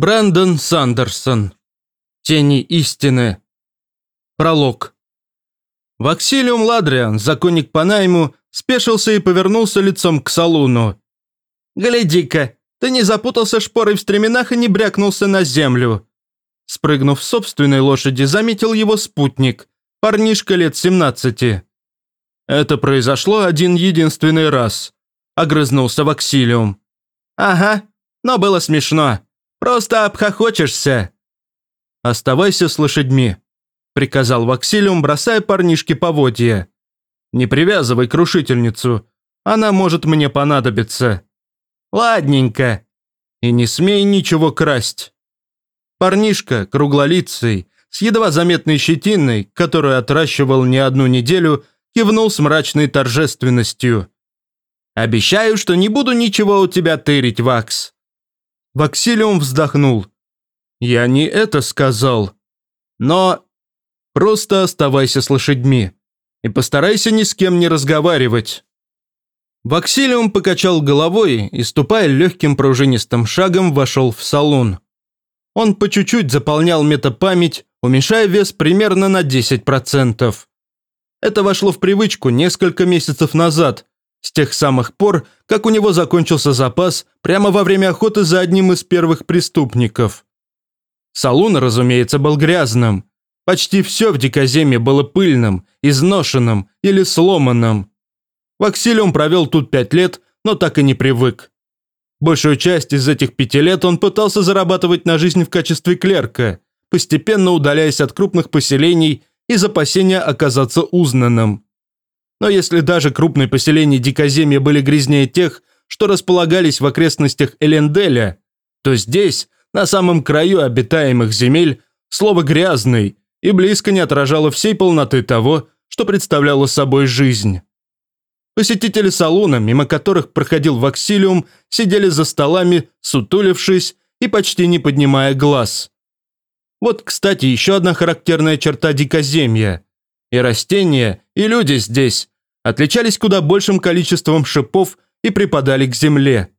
Брэндон Сандерсон. Тени истины. Пролог. Ваксилиум Ладриан, законник по найму, спешился и повернулся лицом к салуну. «Гляди-ка, ты не запутался шпорой в стременах и не брякнулся на землю». Спрыгнув с собственной лошади, заметил его спутник, парнишка лет 17. «Это произошло один единственный раз», – огрызнулся Ваксилиум. «Ага, но было смешно. Просто обхохочешься». «Оставайся с лошадьми», – приказал Ваксилиум, бросая парнишке поводья. «Не привязывай крушительницу, она может мне понадобиться». «Ладненько». «И не смей ничего красть». Парнишка, круглолицый, с едва заметной щетиной, которую отращивал не одну неделю, кивнул с мрачной торжественностью. «Обещаю, что не буду ничего у тебя тырить, Вакс». Ваксилиум вздохнул. «Я не это сказал. Но просто оставайся с лошадьми и постарайся ни с кем не разговаривать». Ваксилиум покачал головой и, ступая легким пружинистым шагом, вошел в салон. Он по чуть-чуть заполнял метапамять, уменьшая вес примерно на 10%. Это вошло в привычку несколько месяцев назад, с тех самых пор, как у него закончился запас прямо во время охоты за одним из первых преступников. Салун, разумеется, был грязным. Почти все в дикоземе было пыльным, изношенным или сломанным. Ваксилиум провел тут пять лет, но так и не привык. Большую часть из этих пяти лет он пытался зарабатывать на жизнь в качестве клерка, постепенно удаляясь от крупных поселений из опасения оказаться узнанным. Но если даже крупные поселения Дикоземья были грязнее тех, что располагались в окрестностях Эленделя, то здесь, на самом краю обитаемых земель, слово «грязный» и близко не отражало всей полноты того, что представляла собой жизнь. Посетители салуна, мимо которых проходил ваксилиум, сидели за столами, сутулившись и почти не поднимая глаз. Вот, кстати, еще одна характерная черта дикоземья. И растения, и люди здесь отличались куда большим количеством шипов и припадали к земле.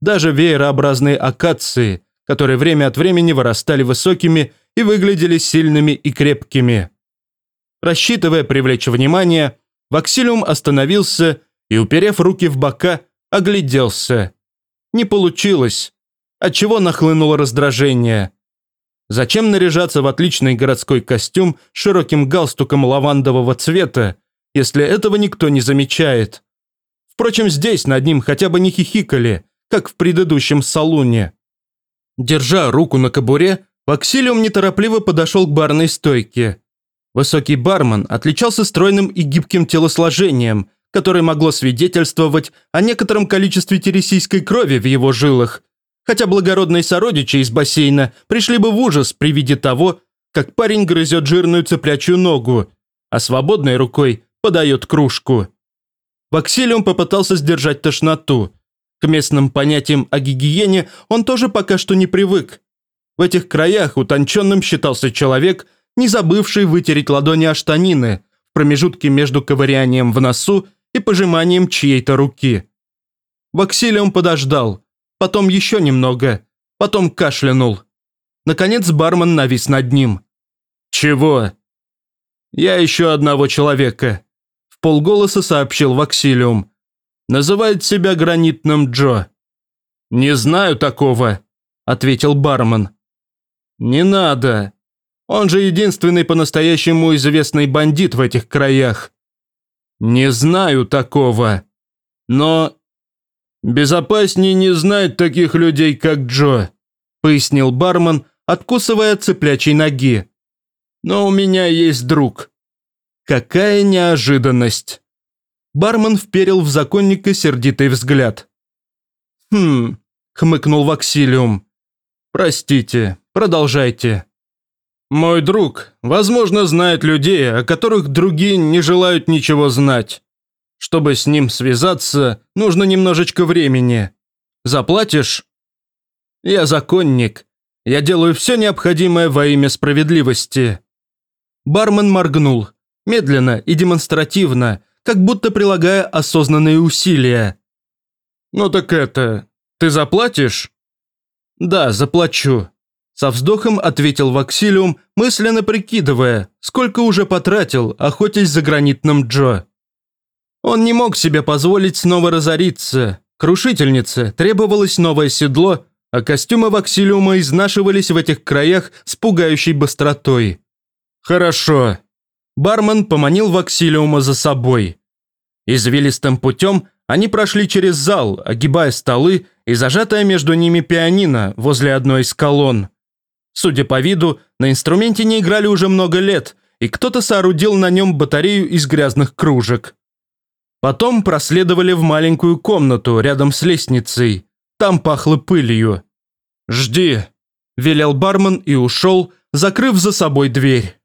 Даже веерообразные акации, которые время от времени вырастали высокими и выглядели сильными и крепкими. Рассчитывая привлечь внимание, Ваксилиум остановился и, уперев руки в бока, огляделся. Не получилось, отчего нахлынуло раздражение. Зачем наряжаться в отличный городской костюм с широким галстуком лавандового цвета, если этого никто не замечает? Впрочем, здесь над ним хотя бы не хихикали, как в предыдущем салуне. Держа руку на кобуре, Ваксилиум неторопливо подошел к барной стойке. Высокий бармен отличался стройным и гибким телосложением, которое могло свидетельствовать о некотором количестве тересийской крови в его жилах хотя благородные сородичи из бассейна пришли бы в ужас при виде того, как парень грызет жирную цыплячью ногу, а свободной рукой подает кружку. Ваксилиум попытался сдержать тошноту. К местным понятиям о гигиене он тоже пока что не привык. В этих краях утонченным считался человек, не забывший вытереть ладони о штанины в промежутке между ковырянием в носу и пожиманием чьей-то руки. Ваксилиум подождал, потом еще немного, потом кашлянул. Наконец бармен навис над ним. «Чего?» «Я ищу одного человека», – полголоса сообщил Ваксилиум. «Называет себя Гранитным Джо». «Не знаю такого», – ответил бармен. «Не надо. Он же единственный по-настоящему известный бандит в этих краях». «Не знаю такого. Но «Безопаснее не знать таких людей, как Джо», – пояснил бармен, откусывая цыплячьей ноги. «Но у меня есть друг». Какая неожиданность. Бармен вперил в законника сердитый взгляд. «Хм», – хмыкнул Ваксилиум. «Простите, продолжайте». «Мой друг, возможно, знает людей, о которых другие не желают ничего знать. Чтобы с ним связаться, нужно немножечко времени. Заплатишь? Я законник. Я делаю все необходимое во имя справедливости. Бармен моргнул. Медленно и демонстративно, как будто прилагая осознанные усилия. «Ну так это, ты заплатишь?» «Да, заплачу», – со вздохом ответил Ваксилиум, мысленно прикидывая, сколько уже потратил, охотясь за гранитным Джо. Он не мог себе позволить снова разориться. Крушительнице требовалось новое седло, а костюмы Ваксилиума изнашивались в этих краях с пугающей быстротой. «Хорошо». Бармен поманил Ваксилиума за собой. Извилистым путем они прошли через зал, огибая столы и зажатая между ними пианино возле одной из колонн. Судя по виду, на инструменте не играли уже много лет, и кто-то соорудил на нем батарею из грязных кружек. Потом проследовали в маленькую комнату рядом с лестницей. Там пахло пылью. «Жди», – велел бармен и ушел, закрыв за собой дверь.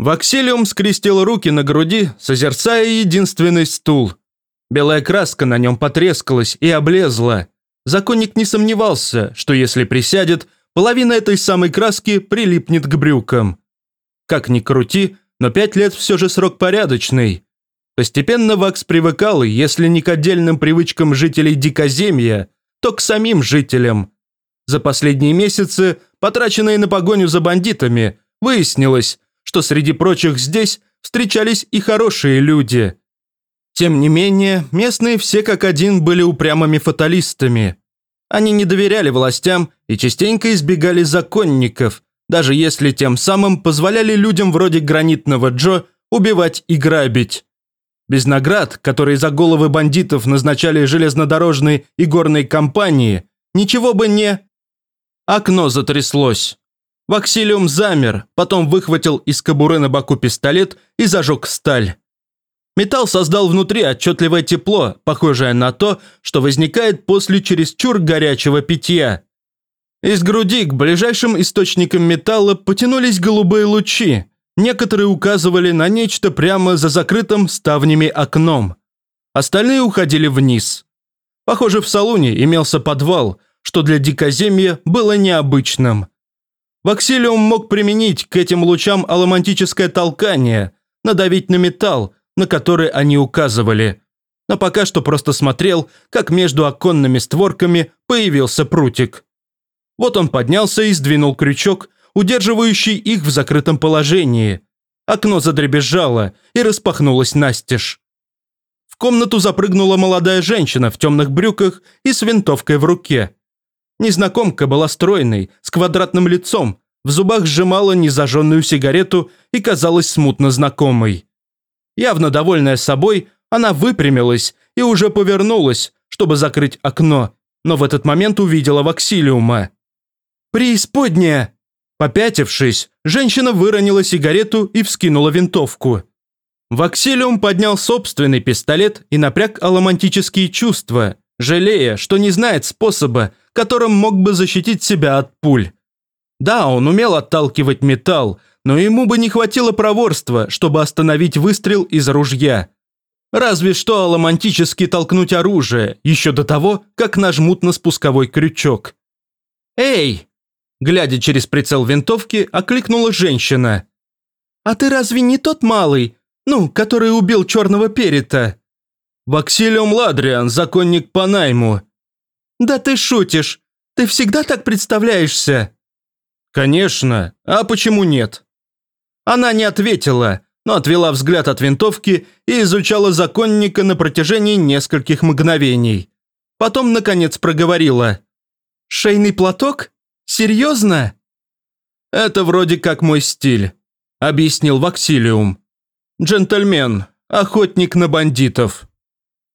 Ваксилиум скрестил руки на груди, созерцая единственный стул. Белая краска на нем потрескалась и облезла. Законник не сомневался, что если присядет, половина этой самой краски прилипнет к брюкам. Как ни крути, но пять лет все же срок порядочный. Постепенно Вакс привыкал, если не к отдельным привычкам жителей Дикоземья, то к самим жителям. За последние месяцы, потраченные на погоню за бандитами, выяснилось, что среди прочих здесь встречались и хорошие люди – тем не менее, местные все как один были упрямыми фаталистами. Они не доверяли властям и частенько избегали законников, даже если тем самым позволяли людям вроде гранитного Джо убивать и грабить. Без наград, которые за головы бандитов назначали железнодорожные и горные компании, ничего бы не... Окно затряслось. Ваксилиум замер, потом выхватил из кобуры на боку пистолет и зажег сталь. Металл создал внутри отчетливое тепло, похожее на то, что возникает после чересчур горячего питья. Из груди к ближайшим источникам металла потянулись голубые лучи. Некоторые указывали на нечто прямо за закрытым ставнями окном. Остальные уходили вниз. Похоже, в салоне имелся подвал, что для дикоземья было необычным. Ваксилиум мог применить к этим лучам аломантическое толкание, надавить на металл, на который они указывали, но пока что просто смотрел, как между оконными створками появился прутик. Вот он поднялся и сдвинул крючок, удерживающий их в закрытом положении. Окно задребезжало и распахнулось настежь. В комнату запрыгнула молодая женщина в темных брюках и с винтовкой в руке. Незнакомка была стройной, с квадратным лицом, в зубах сжимала незажженную сигарету и казалась смутно знакомой. Явно довольная собой, она выпрямилась и уже повернулась, чтобы закрыть окно, но в этот момент увидела Ваксилиума. «Преисподняя!» Попятившись, женщина выронила сигарету и вскинула винтовку. Ваксилиум поднял собственный пистолет и напряг аламантические чувства, жалея, что не знает способа, которым мог бы защитить себя от пуль. Да, он умел отталкивать металл, но ему бы не хватило проворства, чтобы остановить выстрел из ружья. Разве что аломантически толкнуть оружие, еще до того, как нажмут на спусковой крючок. «Эй!» Глядя через прицел винтовки, окликнула женщина. «А ты разве не тот малый, ну, который убил черного перета?» «Ваксилиум Ладриан, законник по найму». «Да ты шутишь. Ты всегда так представляешься?» «Конечно. А почему нет?» Она не ответила, но отвела взгляд от винтовки и изучала законника на протяжении нескольких мгновений. Потом, наконец, проговорила. «Шейный платок? Серьезно?» «Это вроде как мой стиль», – объяснил Ваксилиум. «Джентльмен, охотник на бандитов».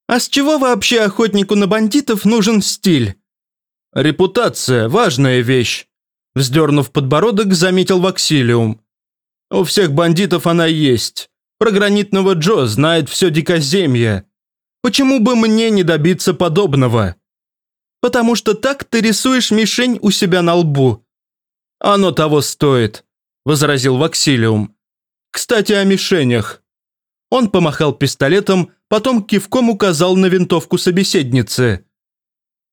«А с чего вообще охотнику на бандитов нужен стиль?» «Репутация – важная вещь», – вздернув подбородок, заметил Ваксилиум. У всех бандитов она есть. Про гранитного Джо знает все дикоземье. Почему бы мне не добиться подобного? Потому что так ты рисуешь мишень у себя на лбу. Оно того стоит, возразил Ваксилиум. Кстати, о мишенях. Он помахал пистолетом, потом кивком указал на винтовку собеседницы.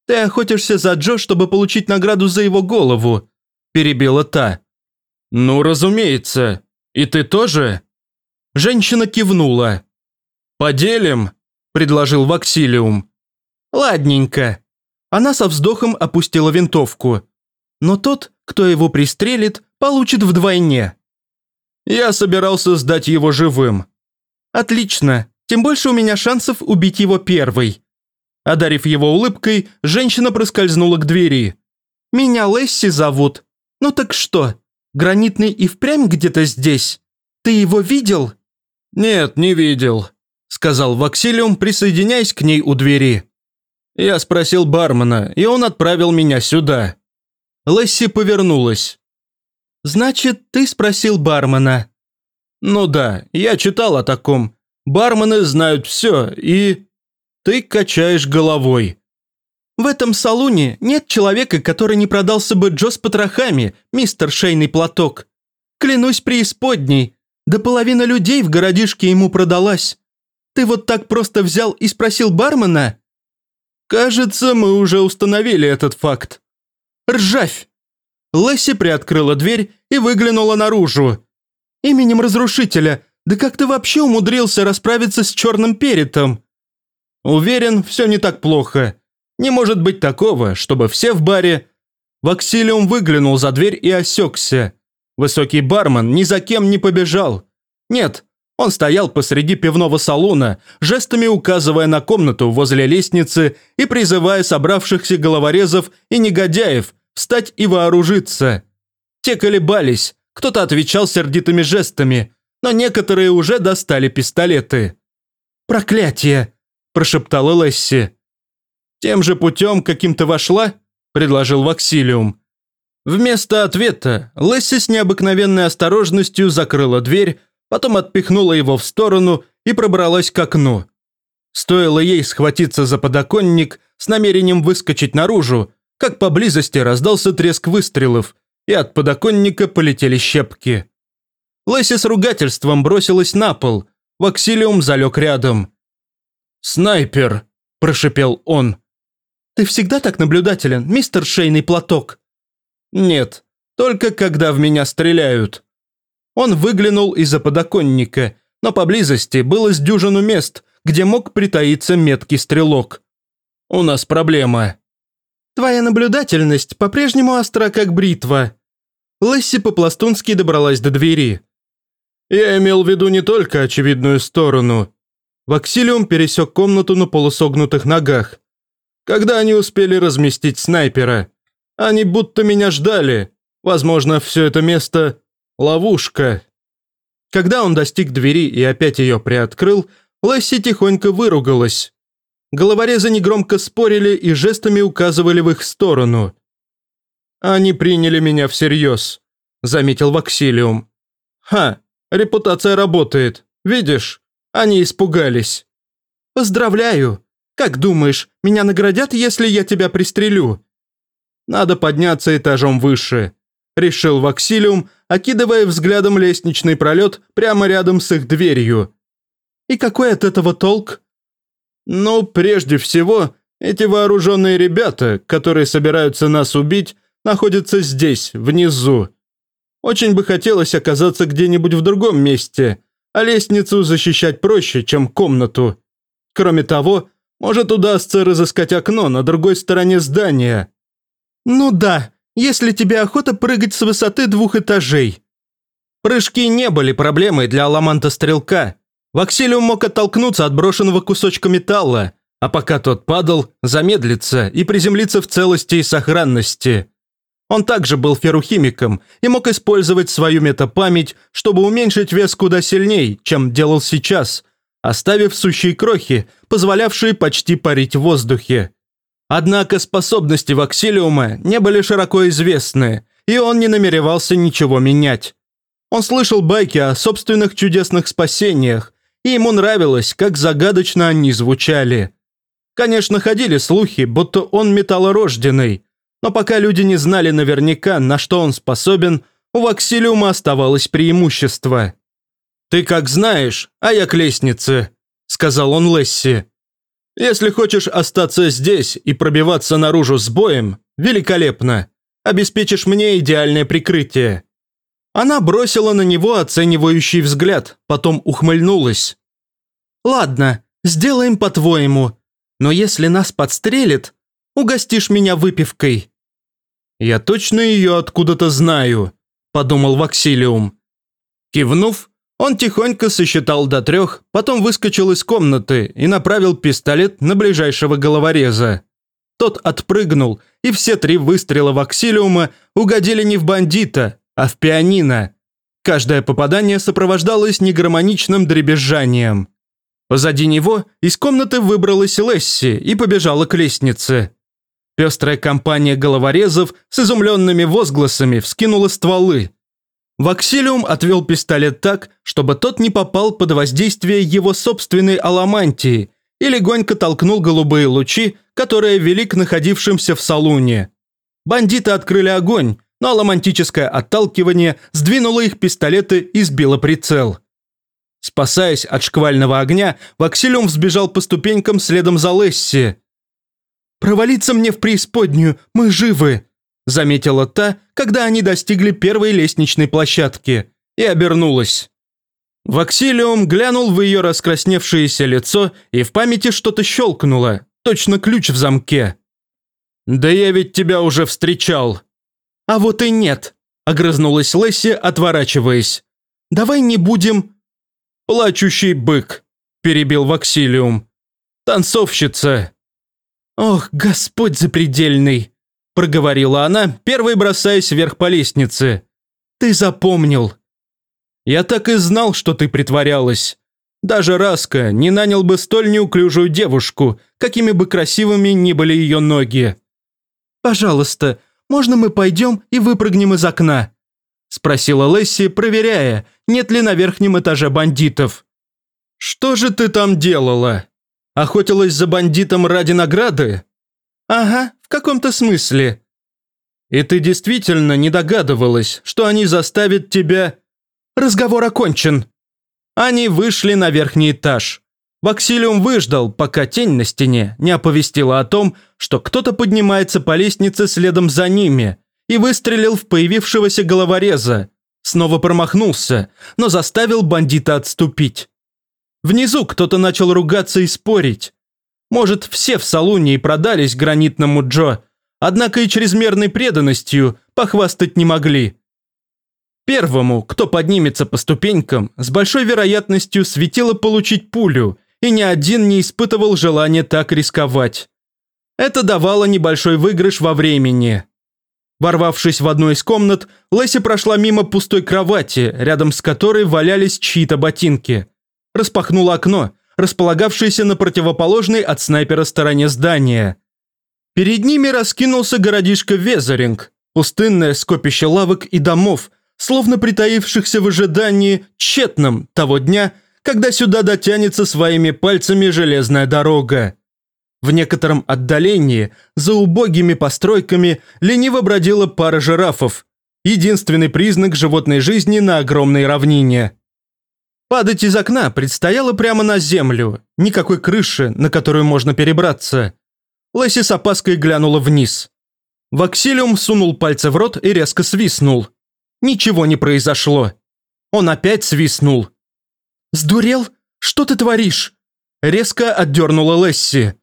«Ты охотишься за Джо, чтобы получить награду за его голову», – перебила та. «Ну, разумеется. И ты тоже?» Женщина кивнула. «Поделим», – предложил Ваксилиум. «Ладненько». Она со вздохом опустила винтовку. но тот, кто его пристрелит, получит вдвойне. Я собирался сдать его живым. Отлично, тем больше у меня шансов убить его первой. Одарив его улыбкой, женщина проскользнула к двери. «Меня Лесси зовут. Ну так что, гранитный и впрямь где-то здесь? Ты его видел?» «Нет, не видел», – сказал Ваксилиум, присоединяясь к ней у двери. Я спросил бармена, и он отправил меня сюда. Лесси повернулась. «Значит, ты спросил бармена?» «Ну да, я читал о таком. Бармены знают все, и...» «Ты качаешь головой». «В этом салуне нет человека, который не продался бы Джо с потрохами, мистер Шейный платок. Клянусь преисподней, да половина людей в городишке ему продалась. Ты вот так просто взял и спросил бармена?» «Кажется, мы уже установили этот факт». «Ржавь!» Лесси приоткрыла дверь и выглянула наружу. «Именем разрушителя, да как ты вообще умудрился расправиться с черным перетом?» «Уверен, все не так плохо. Не может быть такого, чтобы все в баре...» Ваксилиум выглянул за дверь и осекся. Высокий бармен ни за кем не побежал. Нет, он стоял посреди пивного салона, жестами указывая на комнату возле лестницы и призывая собравшихся головорезов и негодяев встать и вооружиться. Те колебались, кто-то отвечал сердитыми жестами, но некоторые уже достали пистолеты. «Проклятие!» – прошептала Лесси. «Тем же путем, каким то вошла?» – предложил Ваксилиум. Вместо ответа Лесси с необыкновенной осторожностью закрыла дверь, потом отпихнула его в сторону и пробралась к окну. Стоило ей схватиться за подоконник с намерением выскочить наружу, как поблизости раздался треск выстрелов, и от подоконника полетели щепки. Лэсси с ругательством бросилась на пол, Ваксилиум залег рядом. «Снайпер!» – прошипел он. «Ты всегда так наблюдателен, мистер Шейный платок?» «Нет, только когда в меня стреляют». Он выглянул из-за подоконника, но поблизости было с дюжину мест, где мог притаиться меткий стрелок. «У нас проблема». Твоя наблюдательность по-прежнему остра, как бритва». Лесси по-пластунски добралась до двери. «Я имел в виду не только очевидную сторону». Ваксилиум пересек комнату на полусогнутых ногах. Когда они успели разместить снайпера? Они будто меня ждали. Возможно, все это место – ловушка. Когда он достиг двери и опять ее приоткрыл, Лесси тихонько выругалась. Головорезы негромко спорили и жестами указывали в их сторону. «Они приняли меня всерьез», – заметил Ваксилиум. «Ха, репутация работает. Видишь, они испугались». «Поздравляю. Как думаешь, меня наградят, если я тебя пристрелю?» «Надо подняться этажом выше», – решил Ваксилиум, окидывая взглядом лестничный пролет прямо рядом с их дверью. «И какой от этого толк?» Ну, прежде всего, эти вооруженные ребята, которые собираются нас убить, находятся здесь, внизу. Очень бы хотелось оказаться где-нибудь в другом месте, а лестницу защищать проще, чем комнату. Кроме того, может удастся разыскать окно на другой стороне здания. Ну да, если тебе охота прыгать с высоты двух этажей. Прыжки не были проблемой для Аламанта-стрелка, Ваксилиум мог оттолкнуться от брошенного кусочка металла, а пока тот падал, замедлиться и приземлиться в целости и сохранности. Он также был ферухимиком и мог использовать свою метапамять, чтобы уменьшить вес куда сильней, чем делал сейчас, оставив сущие крохи, позволявшие почти парить в воздухе. Однако способности Ваксилиума не были широко известны, и он не намеревался ничего менять. Он слышал байки о собственных чудесных спасениях, и ему нравилось, как загадочно они звучали. Конечно, ходили слухи, будто он металлорожденный, но пока люди не знали наверняка, на что он способен, у Ваксилиума оставалось преимущество. «Ты как знаешь, а я к лестнице», – сказал он Лесси. «Если хочешь остаться здесь и пробиваться наружу с боем, великолепно. Обеспечишь мне идеальное прикрытие. Она бросила на него оценивающий взгляд, потом ухмыльнулась. «Ладно, сделаем по-твоему, но если нас подстрелит, угостишь меня выпивкой». «Я точно ее откуда-то знаю», – подумал Ваксилиум. Кивнув, он тихонько сосчитал до трех, потом выскочил из комнаты и направил пистолет на ближайшего головореза. Тот отпрыгнул, и все три выстрела Ваксилиума угодили не в бандита, а в пианино. Каждое попадание сопровождалось негармоничным дребезжанием. Позади него из комнаты выбралась Лесси и побежала к лестнице. Пестрая компания головорезов с изумленными возгласами вскинула стволы. Ваксилиум отвел пистолет так, чтобы тот не попал под воздействие его собственной аламантии и легонько толкнул голубые лучи, которые вели к находившимся в салуне. Бандиты открыли огонь, но аламантическое отталкивание сдвинуло их пистолеты и сбило прицел. Спасаясь от шквального огня, Ваксилиум взбежал по ступенькам следом за Лесси. «Провалиться мне в преисподнюю, мы живы!» заметила та, когда они достигли первой лестничной площадки, и обернулась. Ваксилиум глянул в ее раскрасневшееся лицо, и в памяти что-то щелкнуло, точно ключ в замке. «Да я ведь тебя уже встречал». «А вот и нет», – огрызнулась Лесси, отворачиваясь. «Давай не будем...» «Плачущий бык», – перебил Ваксилиум. «Танцовщица». «Ох, Господь запредельный!» – проговорила она, первой бросаясь вверх по лестнице. «Ты запомнил». «Я так и знал, что ты притворялась. Даже Раска не нанял бы столь неуклюжую девушку, какими бы красивыми ни были ее ноги». «Пожалуйста, можно мы пойдем и выпрыгнем из окна?» – спросила Лесси, проверяя, нет ли на верхнем этаже бандитов. «Что же ты там делала? Охотилась за бандитом ради награды?» «Ага, в каком-то смысле». «И ты действительно не догадывалась, что они заставят тебя...» «Разговор окончен». Они вышли на верхний этаж. Ваксилиум выждал, пока тень на стене не оповестила о том, что кто-то поднимается по лестнице следом за ними, и выстрелил в появившегося головореза. Снова промахнулся, но заставил бандита отступить. Внизу кто-то начал ругаться и спорить. Может, все в салуне и продались гранитному Джо, однако и чрезмерной преданностью похвастать не могли. Первому, кто поднимется по ступенькам, с большой вероятностью светило получить пулю, и ни один не испытывал желания так рисковать. Это давало небольшой выигрыш во времени. Ворвавшись в одну из комнат, Лэсси прошла мимо пустой кровати, рядом с которой валялись чьи-то ботинки. Распахнула окно располагавшейся на противоположной от снайпера стороне здания. Перед ними раскинулся городишко Везеринг, пустынное скопище лавок и домов, словно притаившихся в ожидании тщетном того дня, когда сюда дотянется своими пальцами железная дорога. В некотором отдалении, за убогими постройками, лениво бродила пара жирафов, единственный признак животной жизни на огромной равнине. Падать из окна предстояло прямо на землю, никакой крыши, на которую можно перебраться. Лэсси с опаской глянула вниз. Ваксилиум сунул пальцы в рот и резко свистнул. Ничего не произошло. Он опять свистнул. «Сдурел? Что ты творишь?» Резко отдернула Лесси.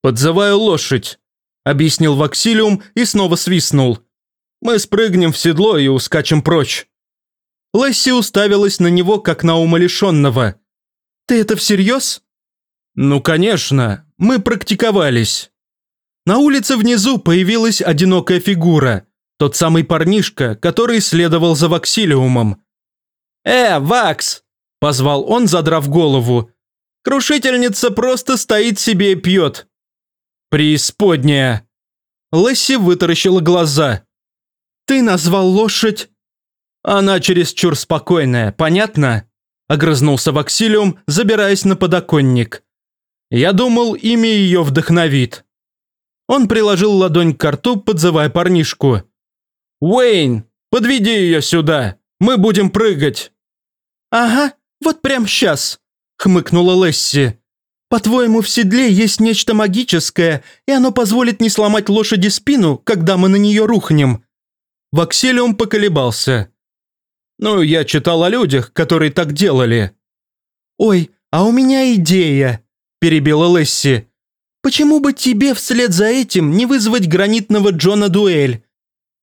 «Подзываю лошадь», – объяснил Ваксилиум и снова свистнул. «Мы спрыгнем в седло и ускачем прочь». Лесси уставилась на него, как на умалишенного. «Ты это всерьез?» «Ну, конечно, мы практиковались». На улице внизу появилась одинокая фигура, тот самый парнишка, который следовал за Ваксилиумом. «Э, Вакс!» – позвал он, задрав голову. «Крушительница просто стоит себе и пьет». «Преисподняя!» Лесси вытаращила глаза. «Ты назвал лошадь «Она чересчур спокойная, понятно?» – огрызнулся Ваксилиум, забираясь на подоконник. «Я думал, имя ее вдохновит». Он приложил ладонь к рту, подзывая парнишку. «Уэйн, подведи ее сюда, мы будем прыгать». «Ага, вот прям сейчас», – хмыкнула Лесси. «По-твоему, в седле есть нечто магическое, и оно позволит не сломать лошади спину, когда мы на нее рухнем?» Ваксилиум поколебался. Ну, я читал о людях, которые так делали». «Ой, а у меня идея», – перебила Лесси. «Почему бы тебе вслед за этим не вызвать гранитного Джона дуэль?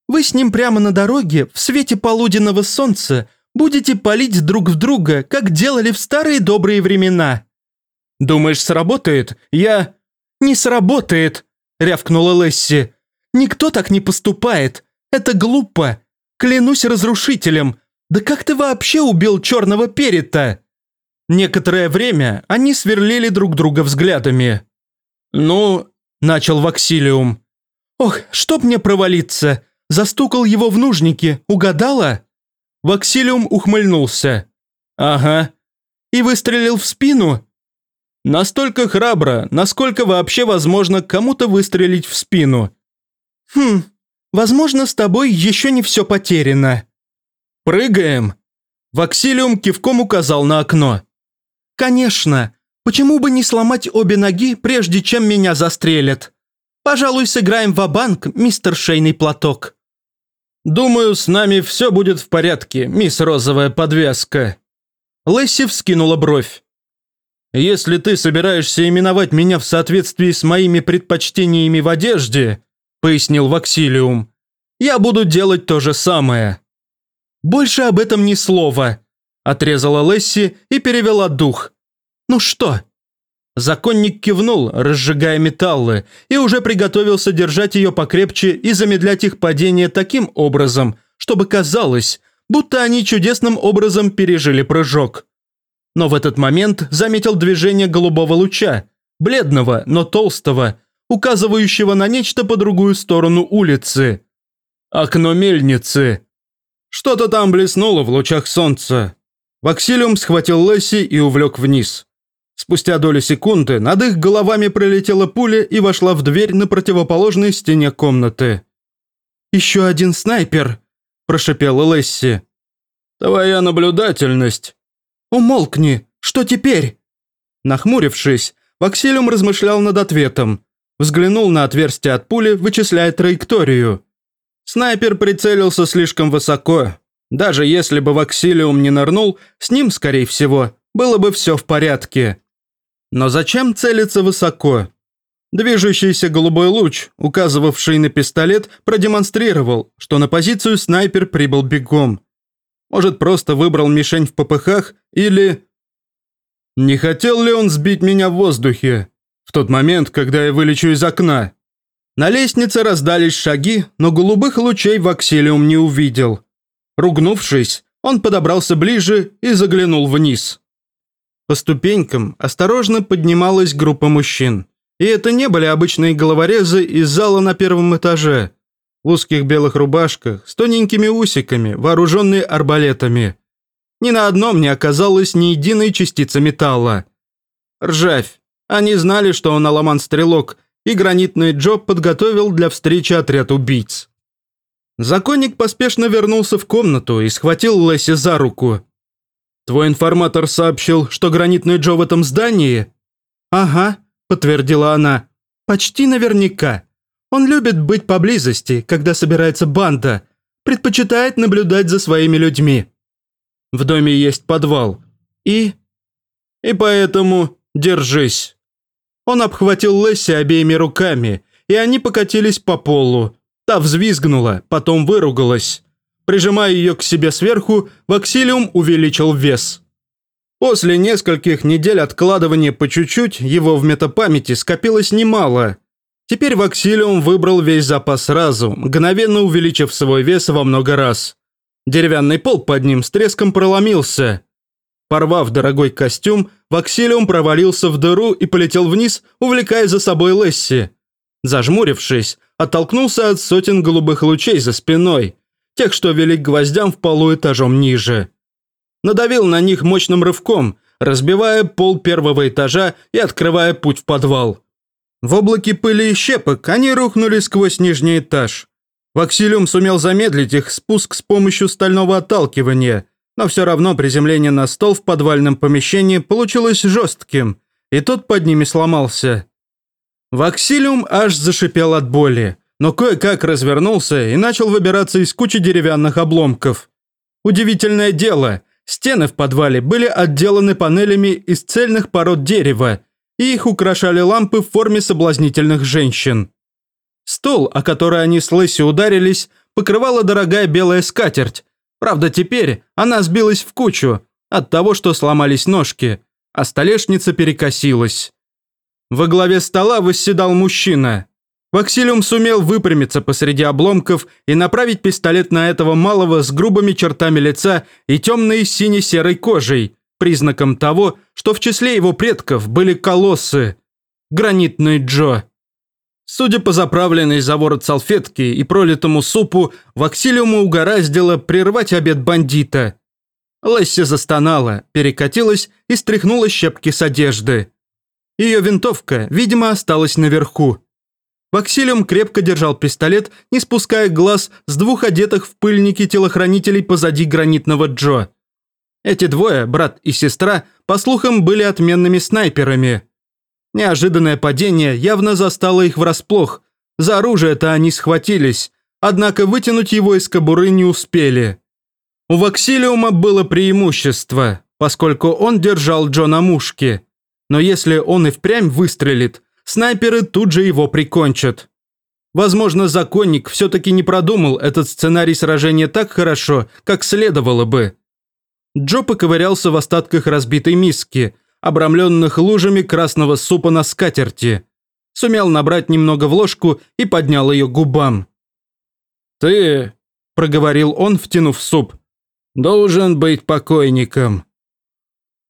Вы с ним прямо на дороге, в свете полуденного солнца, будете палить друг в друга, как делали в старые добрые времена». «Думаешь, сработает? Я...» «Не сработает», — рявкнула Лесси. «Никто так не поступает. Это глупо. Клянусь разрушителем. Да как ты вообще убил черного перета?» Некоторое время они сверлили друг друга взглядами. «Ну...» – начал Ваксилиум. «Ох, чтоб мне провалиться! Застукал его в нужнике, угадала?» Ваксилиум ухмыльнулся. «Ага. И выстрелил в спину?» «Настолько храбро, насколько вообще возможно кому-то выстрелить в спину». «Хм, возможно, с тобой еще не все потеряно». «Прыгаем!» Ваксилиум кивком указал на окно. «Конечно. Почему бы не сломать обе ноги, прежде чем меня застрелят? Пожалуй, сыграем в банк мистер Шейный платок». «Думаю, с нами все будет в порядке, мисс Розовая подвязка». Лесси вскинула бровь. «Если ты собираешься именовать меня в соответствии с моими предпочтениями в одежде», пояснил Ваксилиум, «я буду делать то же самое». «Больше об этом ни слова», отрезала Лесси и перевела дух. «Ну что?» Законник кивнул, разжигая металлы, и уже приготовился держать ее покрепче и замедлять их падение таким образом, чтобы казалось, будто они чудесным образом пережили прыжок. Но в этот момент заметил движение голубого луча, бледного, но толстого, указывающего на нечто по другую сторону улицы. Окно мельницы. Что-то там блеснуло в лучах солнца. Ваксилиум схватил Лесси и увлек вниз. Спустя долю секунды над их головами пролетела пуля и вошла в дверь на противоположной стене комнаты. «Еще один снайпер!» – прошипела Лесси. «Твоя наблюдательность!» «Умолкни! Что теперь?» Нахмурившись, Ваксилиум размышлял над ответом. Взглянул на отверстие от пули, вычисляя траекторию. Снайпер прицелился слишком высоко. Даже если бы Ваксилиум не нырнул, с ним, скорее всего, было бы все в порядке. Но зачем целиться высоко? Движущийся голубой луч, указывавший на пистолет, продемонстрировал, что на позицию снайпер прибыл бегом. Может, просто выбрал мишень в попыхах или... Не хотел ли он сбить меня в воздухе? В тот момент, когда я вылечу из окна. На лестнице раздались шаги, но голубых лучей Ваксилиум не увидел. Ругнувшись, он подобрался ближе и заглянул вниз. По ступенькам осторожно поднималась группа мужчин. И это не были обычные головорезы из зала на первом этаже. В узких белых рубашках, с тоненькими усиками, вооруженные арбалетами. Ни на одном не оказалось ни единой частицы металла. Ржавь. Они знали, что он аламан-стрелок, и гранитный Джо подготовил для встречи отряд убийц. Законник поспешно вернулся в комнату и схватил Лесси за руку. «Твой информатор сообщил, что гранитный Джо в этом здании?» «Ага», – подтвердила она. «Почти наверняка. Он любит быть поблизости, когда собирается банда. Предпочитает наблюдать за своими людьми. В доме есть подвал. И... И поэтому держись». Он обхватил Лесси обеими руками, и они покатились по полу. Та взвизгнула, потом выругалась. Прижимая ее к себе сверху, Ваксилиум увеличил вес. После нескольких недель откладывания по чуть-чуть, его в метапамяти скопилось немало. Теперь Ваксилиум выбрал весь запас сразу, мгновенно увеличив свой вес во много раз. Деревянный пол под ним с треском проломился. Порвав дорогой костюм, Ваксилиум провалился в дыру и полетел вниз, увлекая за собой Лесси. Зажмурившись, оттолкнулся от сотен голубых лучей за спиной тех, что вели к гвоздям в полу этажом ниже. Надавил на них мощным рывком, разбивая пол первого этажа и открывая путь в подвал. В облаке пыли и щепок они рухнули сквозь нижний этаж. Ваксилиум сумел замедлить их спуск с помощью стального отталкивания, но все равно приземление на стол в подвальном помещении получилось жестким, и тот под ними сломался. Ваксилиум аж зашипел от боли но кое-как развернулся и начал выбираться из кучи деревянных обломков. Удивительное дело, стены в подвале были отделаны панелями из цельных пород дерева, и их украшали лампы в форме соблазнительных женщин. Стол, о который они с Лесси ударились, покрывала дорогая белая скатерть. Правда, теперь она сбилась в кучу от того, что сломались ножки, а столешница перекосилась. Во главе стола восседал мужчина. Ваксилиум сумел выпрямиться посреди обломков и направить пистолет на этого малого с грубыми чертами лица и темной сине-серой кожей, признаком того, что в числе его предков были колоссы. Гранитный Джо. Судя по заправленной за ворот салфетки и пролитому супу, Ваксилиуму угораздило прервать обед бандита. Лесси застонала, перекатилась и стряхнула щепки с одежды. Ее винтовка, видимо, осталась наверху. Ваксилиум крепко держал пистолет, не спуская глаз с двух одетых в пыльники телохранителей позади гранитного Джо. Эти двое, брат и сестра, по слухам, были отменными снайперами. Неожиданное падение явно застало их врасплох. За оружие-то они схватились, однако вытянуть его из кобуры не успели. У Ваксилиума было преимущество, поскольку он держал Джо на мушке. Но если он и впрямь выстрелит – снайперы тут же его прикончат. Возможно, законник все-таки не продумал этот сценарий сражения так хорошо, как следовало бы. Джо поковырялся в остатках разбитой миски, обрамленных лужами красного супа на скатерти. Сумел набрать немного в ложку и поднял ее губам. «Ты», – проговорил он, втянув суп, – «должен быть покойником.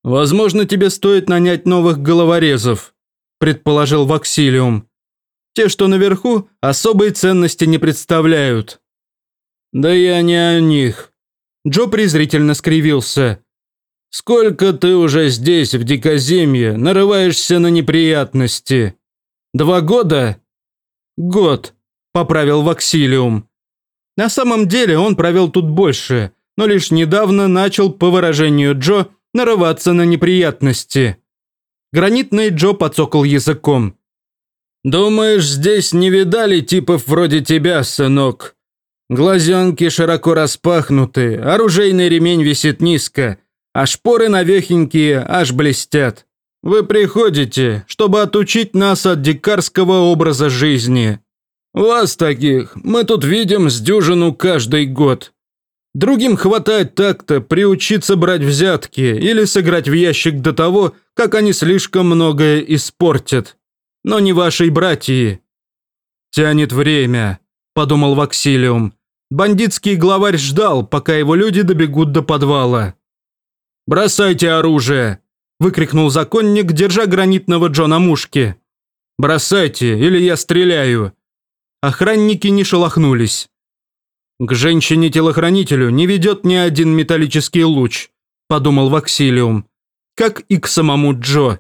Возможно, тебе стоит нанять новых головорезов предположил Ваксилиум. Те, что наверху, особой ценности не представляют. Да я не о них. Джо презрительно скривился. Сколько ты уже здесь, в дикоземье, нарываешься на неприятности? Два года? Год, поправил Ваксилиум. На самом деле он провел тут больше, но лишь недавно начал, по выражению Джо, нарываться на неприятности. Гранитный Джо подсокал языком. «Думаешь, здесь не видали типов вроде тебя, сынок? Глазенки широко распахнуты, оружейный ремень висит низко, а шпоры навехенькие аж блестят. Вы приходите, чтобы отучить нас от дикарского образа жизни. Вас таких мы тут видим с дюжину каждый год. Другим хватает так-то приучиться брать взятки или сыграть в ящик до того, как они слишком многое испортят. Но не вашей братьи. «Тянет время», – подумал Ваксилиум. Бандитский главарь ждал, пока его люди добегут до подвала. «Бросайте оружие!» – выкрикнул законник, держа гранитного Джона Мушки. «Бросайте, или я стреляю!» Охранники не шелохнулись. «К женщине-телохранителю не ведет ни один металлический луч», – подумал Ваксилиум как и к самому Джо.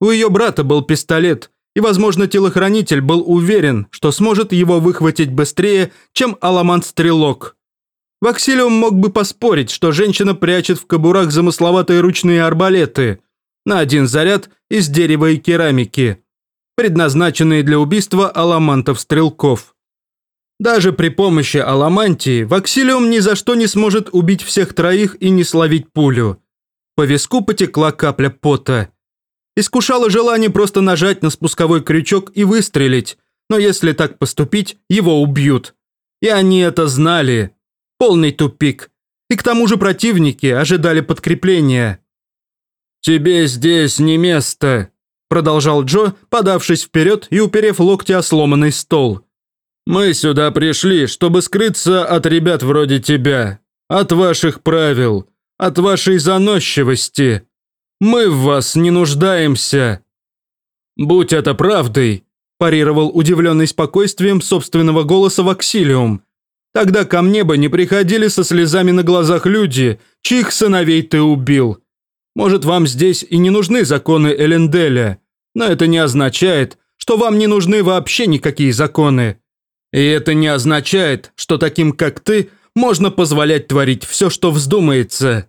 У ее брата был пистолет, и, возможно, телохранитель был уверен, что сможет его выхватить быстрее, чем Аламант-стрелок. Ваксилиум мог бы поспорить, что женщина прячет в кобурах замысловатые ручные арбалеты на один заряд из дерева и керамики, предназначенные для убийства аламантов-стрелков. Даже при помощи аламантии Ваксилиум ни за что не сможет убить всех троих и не словить пулю. По виску потекла капля пота. Искушало желание просто нажать на спусковой крючок и выстрелить, но если так поступить, его убьют. И они это знали. Полный тупик. И к тому же противники ожидали подкрепления. «Тебе здесь не место», – продолжал Джо, подавшись вперед и уперев локти о сломанный стол. «Мы сюда пришли, чтобы скрыться от ребят вроде тебя, от ваших правил, от вашей заносчивости. Мы в вас не нуждаемся». «Будь это правдой», – парировал удивленный спокойствием собственного голоса Ваксилиум. «Тогда ко мне бы не приходили со слезами на глазах люди, чьих сыновей ты убил. Может, вам здесь и не нужны законы Эленделя, но это не означает, что вам не нужны вообще никакие законы. И это не означает, что таким, как ты, можно позволять творить все, что вздумается».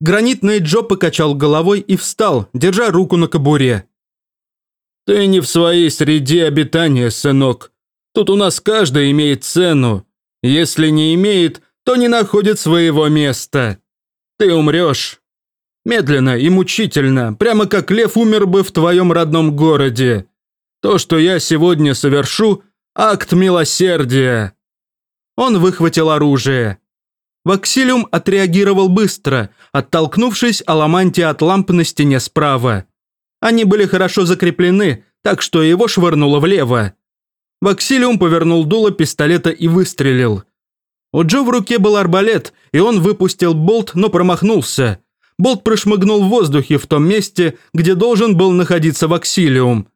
Гранитный Джо покачал головой и встал, держа руку на кобуре. «Ты не в своей среде обитания, сынок. Тут у нас каждый имеет цену. Если не имеет, то не находит своего места. Ты умрешь. Медленно и мучительно, прямо как лев умер бы в твоем родном городе. То, что я сегодня совершу – акт милосердия». Он выхватил оружие. Ваксилиум отреагировал быстро, оттолкнувшись Аламанти от ламп на стене справа. Они были хорошо закреплены, так что его швырнуло влево. Ваксилиум повернул дуло пистолета и выстрелил. У Джо в руке был арбалет, и он выпустил болт, но промахнулся. Болт прошмыгнул в воздухе в том месте, где должен был находиться Ваксилиум.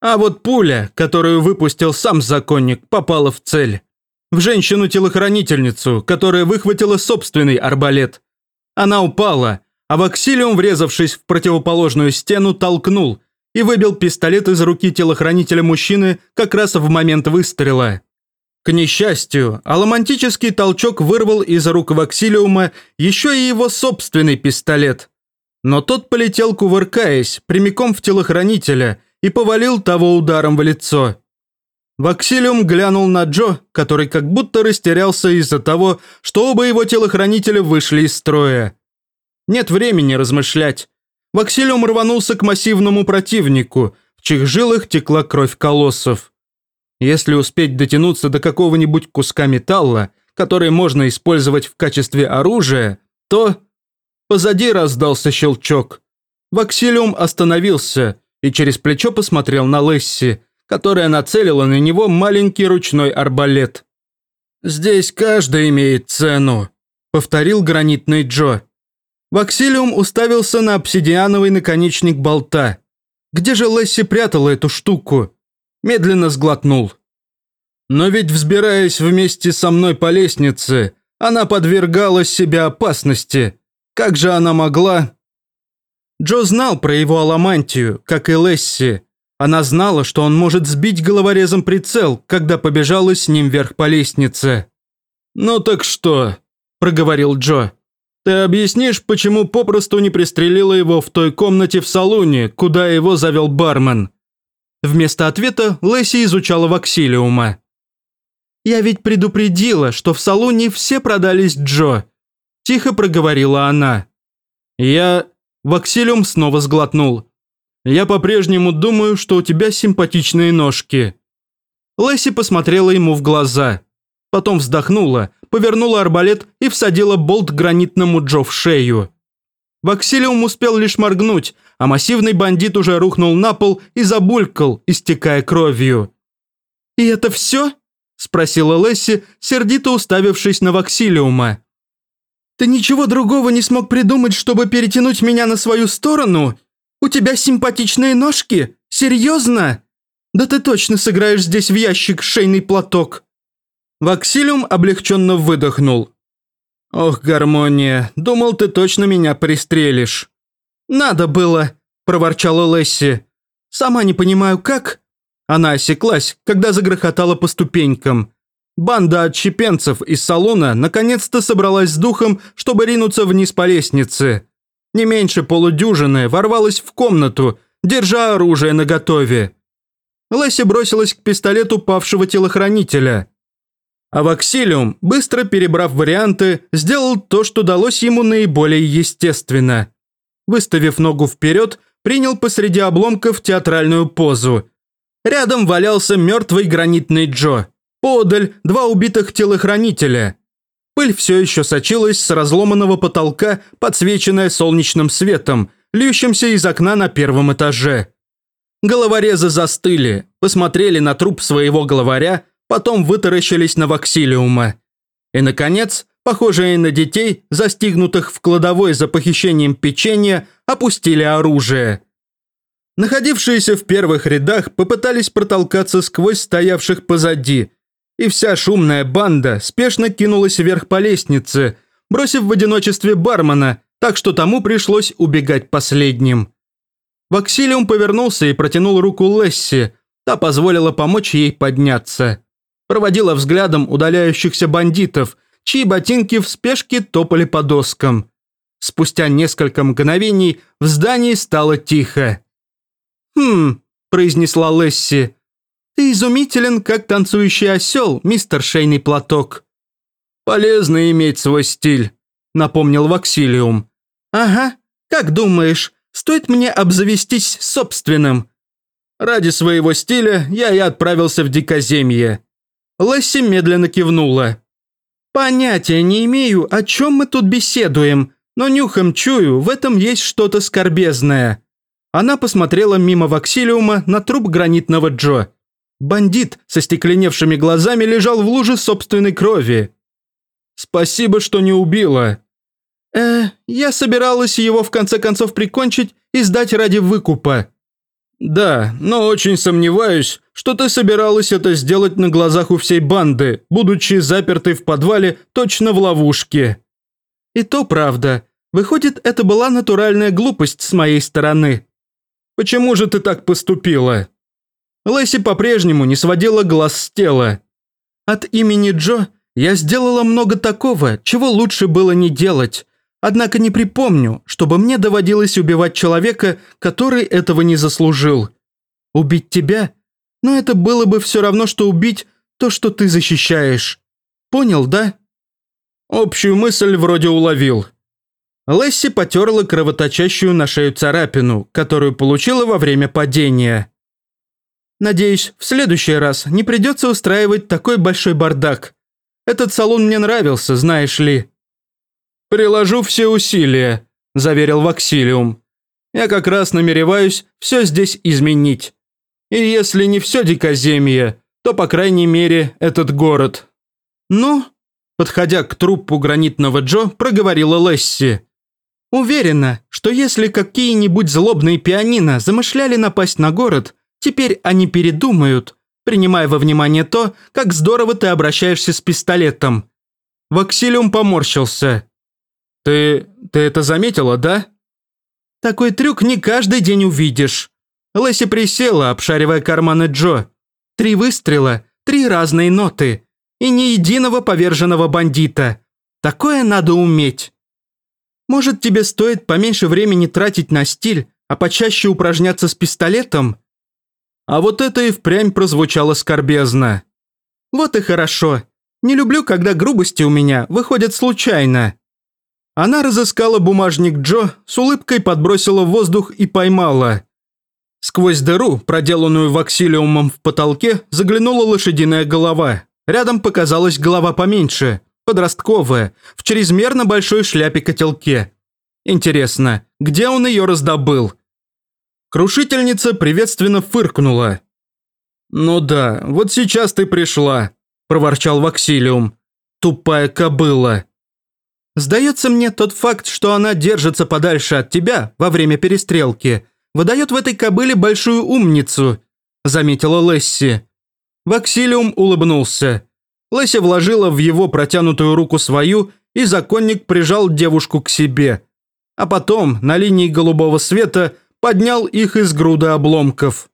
А вот пуля, которую выпустил сам законник, попала в цель в женщину-телохранительницу, которая выхватила собственный арбалет. Она упала, а Ваксилиум, врезавшись в противоположную стену, толкнул и выбил пистолет из руки телохранителя мужчины как раз в момент выстрела. К несчастью, аламантический толчок вырвал из рук Ваксилиума еще и его собственный пистолет. Но тот полетел, кувыркаясь, прямиком в телохранителя и повалил того ударом в лицо. Ваксилиум глянул на Джо, который как будто растерялся из-за того, что оба его телохранителя вышли из строя. Нет времени размышлять. Ваксилиум рванулся к массивному противнику, в чьих жилах текла кровь колоссов. Если успеть дотянуться до какого-нибудь куска металла, который можно использовать в качестве оружия, то... Позади раздался щелчок. Ваксилиум остановился и через плечо посмотрел на Лесси, которая нацелила на него маленький ручной арбалет. «Здесь каждый имеет цену», – повторил гранитный Джо. Ваксилиум уставился на обсидиановый наконечник болта. Где же Лесси прятала эту штуку? Медленно сглотнул. Но ведь, взбираясь вместе со мной по лестнице, она подвергала себя опасности. Как же она могла... Джо знал про его аламантию, как и Лесси, она знала, что он может сбить головорезом прицел, когда побежала с ним вверх по лестнице. «Ну так что?» – проговорил Джо. «Ты объяснишь, почему попросту не пристрелила его в той комнате в салоне, куда его завел бармен?» Вместо ответа Лесси изучала Ваксилиума. «Я ведь предупредила, что в салоне все продались Джо», – тихо проговорила она. «Я...» – Ваксилиум снова сглотнул. Я по-прежнему думаю, что у тебя симпатичные ножки». Лэсси посмотрела ему в глаза. Потом вздохнула, повернула арбалет и всадила болт гранитному Джо в шею. Ваксилиум успел лишь моргнуть, а массивный бандит уже рухнул на пол и забулькал, истекая кровью. «И это все?» – спросила Лесси, сердито уставившись на Ваксилиума. «Ты ничего другого не смог придумать, чтобы перетянуть меня на свою сторону? «У тебя симпатичные ножки? Серьезно? Да ты точно сыграешь здесь в ящик шейный платок!» Ваксилиум облегченно выдохнул. «Ох, гармония, думал, ты точно меня пристрелишь». «Надо было», – проворчала Лесси. «Сама не понимаю, как...» Она осеклась, когда загрохотала по ступенькам. Банда отщепенцев из салона наконец-то собралась с духом, чтобы ринуться вниз по лестнице не меньше полудюжины, ворвалась в комнату, держа оружие наготове. Лесси бросилась к пистолету павшего телохранителя. А Ваксилиум, быстро перебрав варианты, сделал то, что далось ему наиболее естественно. Выставив ногу вперед, принял посреди обломков театральную позу. Рядом валялся мертвый гранитный Джо. Подаль два убитых телохранителя – Пыль все еще сочилась с разломанного потолка, подсвеченная солнечным светом, льющимся из окна на первом этаже. Головорезы застыли, посмотрели на труп своего главаря, потом вытаращились на ваксилиума. И, наконец, похожие на детей, застигнутых в кладовой за похищением печенья, опустили оружие. Находившиеся в первых рядах попытались протолкаться сквозь стоявших позади – и вся шумная банда спешно кинулась вверх по лестнице, бросив в одиночестве бармена, так что тому пришлось убегать последним. Ваксилиум повернулся и протянул руку Лесси, та позволила помочь ей подняться. Проводила взглядом удаляющихся бандитов, чьи ботинки в спешке топали по доскам. Спустя несколько мгновений в здании стало тихо. «Хм», – произнесла Лесси, ты изумителен, как танцующий осел, мистер Шейный Платок». «Полезно иметь свой стиль», – напомнил Ваксилиум. «Ага. Как думаешь, стоит мне обзавестись собственным?» «Ради своего стиля я и отправился в дикоземье». Лесси медленно кивнула. Понятия не имею, о чем мы тут беседуем, но нюхом чую, в этом есть что-то скорбезное. Она посмотрела мимо ваксилиума на труп гранитного Джо. Бандит со стекленевшими глазами лежал в луже собственной крови. «Спасибо, что не убила». «Э, я собиралась его в конце концов прикончить и сдать ради выкупа». «Да, но очень сомневаюсь, что ты собиралась это сделать на глазах у всей банды, будучи запертой в подвале точно в ловушке». «И то правда. Выходит, это была натуральная глупость с моей стороны». «Почему же ты так поступила?» Лэсси по-прежнему не сводила глаз с тела. «От имени Джо я сделала много такого, чего лучше было не делать. Однако не припомню, чтобы мне доводилось убивать человека, который этого не заслужил. Убить тебя? Но это было бы все равно, что убить то, что ты защищаешь. Понял, да?» Общую мысль вроде уловил. Лесси потерла кровоточащую на шею царапину, которую получила во время падения. «Надеюсь, в следующий раз не придется устраивать такой большой бардак. Этот салон мне нравился, знаешь ли». «Приложу все усилия», – заверил Ваксилиум. «Я как раз намереваюсь все здесь изменить. И если не все дикоземье, то, по крайней мере, этот город». «Ну?» Подходя к трупу гранитного Джо, проговорила Лесси. «Уверена, что если какие-нибудь злобные пианино замышляли напасть на город, теперь они передумают, принимая во внимание то, как здорово ты обращаешься с пистолетом». Ваксилиум поморщился. «Ты... ты это заметила, да?» «Такой трюк не каждый день увидишь». Лесси присела, обшаривая карманы Джо. «Три выстрела, три разные ноты и ни единого поверженного бандита. Такое надо уметь. Может, тебе стоит поменьше времени тратить на стиль, а почаще упражняться с пистолетом? А вот это и впрямь прозвучало скорбезно. Вот и хорошо. Не люблю, когда грубости у меня выходят случайно. Она разыскала бумажник Джо, с улыбкой подбросила в воздух и поймала. Сквозь дыру, проделанную ваксилиумом в потолке, заглянула лошадиная голова. Рядом показалась голова поменьше, подростковая, в чрезмерно большой шляпе-котелке. Интересно, где он ее раздобыл? Крушительница приветственно фыркнула. «Ну да, вот сейчас ты пришла», – проворчал Ваксилиум. «Тупая кобыла». «Сдается мне тот факт, что она держится подальше от тебя во время перестрелки, выдает в этой кобыле большую умницу», – заметила Лесси. Ваксилиум улыбнулся. Леся вложила в его протянутую руку свою, и законник прижал девушку к себе. А потом, на линии голубого света, поднял их из груды обломков.